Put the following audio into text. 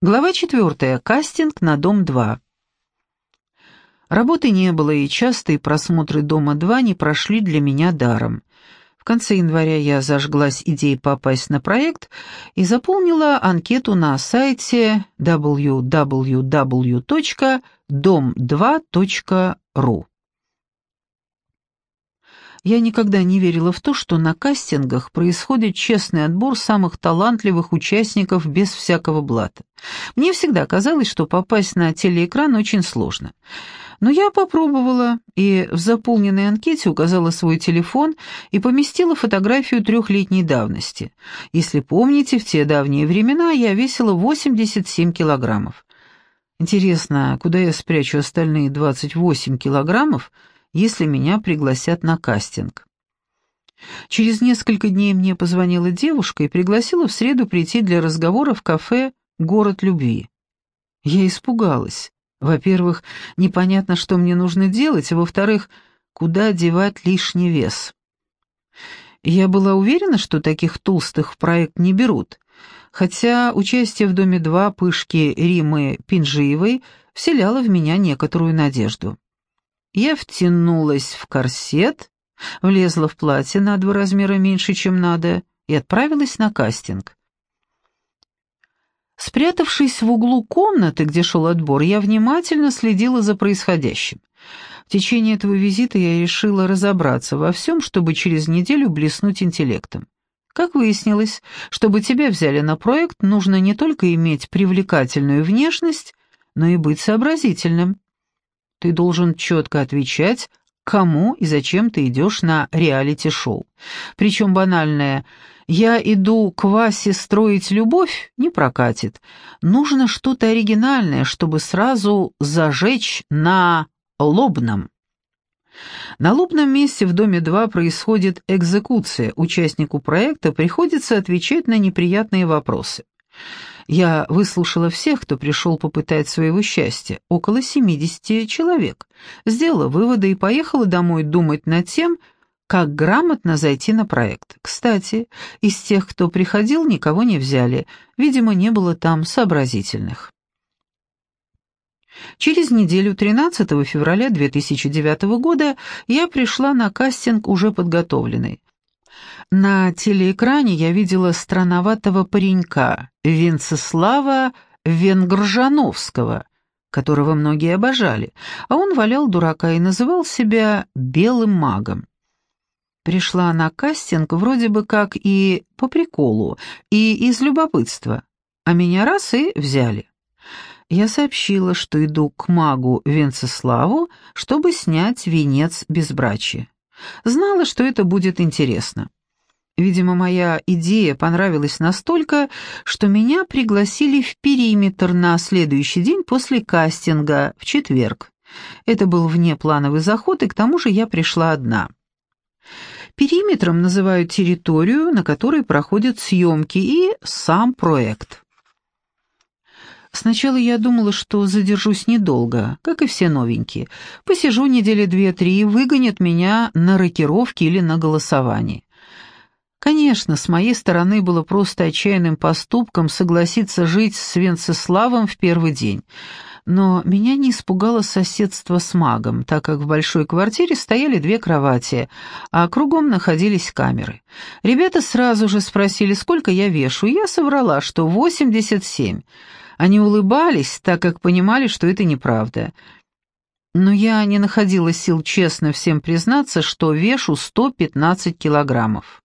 Глава четвертая. Кастинг на «Дом-2». Работы не было, и частые просмотры «Дома-2» не прошли для меня даром. В конце января я зажглась идеей попасть на проект и заполнила анкету на сайте www.dom2.ru. Я никогда не верила в то, что на кастингах происходит честный отбор самых талантливых участников без всякого блата. Мне всегда казалось, что попасть на телеэкран очень сложно. Но я попробовала и в заполненной анкете указала свой телефон и поместила фотографию трехлетней давности. Если помните, в те давние времена я весила 87 килограммов. Интересно, куда я спрячу остальные 28 килограммов, если меня пригласят на кастинг. Через несколько дней мне позвонила девушка и пригласила в среду прийти для разговора в кафе «Город любви». Я испугалась. Во-первых, непонятно, что мне нужно делать, а во-вторых, куда девать лишний вес. Я была уверена, что таких толстых в проект не берут, хотя участие в «Доме-2» пышки Римы Пинжиевой вселяло в меня некоторую надежду. Я втянулась в корсет, влезла в платье на два размера меньше, чем надо, и отправилась на кастинг. Спрятавшись в углу комнаты, где шел отбор, я внимательно следила за происходящим. В течение этого визита я решила разобраться во всем, чтобы через неделю блеснуть интеллектом. Как выяснилось, чтобы тебя взяли на проект, нужно не только иметь привлекательную внешность, но и быть сообразительным. Ты должен четко отвечать, кому и зачем ты идешь на реалити-шоу. Причем банальное «я иду к Васе строить любовь» не прокатит. Нужно что-то оригинальное, чтобы сразу зажечь на лобном. На лобном месте в доме 2 происходит экзекуция. Участнику проекта приходится отвечать на неприятные вопросы. Я выслушала всех, кто пришел попытать своего счастья, около 70 человек, сделала выводы и поехала домой думать над тем, как грамотно зайти на проект. Кстати, из тех, кто приходил, никого не взяли, видимо, не было там сообразительных. Через неделю, 13 февраля 2009 года, я пришла на кастинг уже подготовленной. На телеэкране я видела странноватого паренька, Венцеслава Венгржановского, которого многие обожали, а он валял дурака и называл себя «белым магом». Пришла на кастинг вроде бы как и по приколу, и из любопытства, а меня раз и взяли. Я сообщила, что иду к магу Венцеславу, чтобы снять венец безбрачия. Знала, что это будет интересно. Видимо, моя идея понравилась настолько, что меня пригласили в периметр на следующий день после кастинга, в четверг. Это был внеплановый заход, и к тому же я пришла одна. Периметром называют территорию, на которой проходят съемки, и сам проект. Сначала я думала, что задержусь недолго, как и все новенькие. Посижу недели две-три, выгонят меня на рокировки или на голосование. Конечно, с моей стороны было просто отчаянным поступком согласиться жить с Венцеславом в первый день. Но меня не испугало соседство с магом, так как в большой квартире стояли две кровати, а кругом находились камеры. Ребята сразу же спросили, сколько я вешу, и я соврала, что 87. Они улыбались, так как понимали, что это неправда. Но я не находила сил честно всем признаться, что вешу 115 килограммов.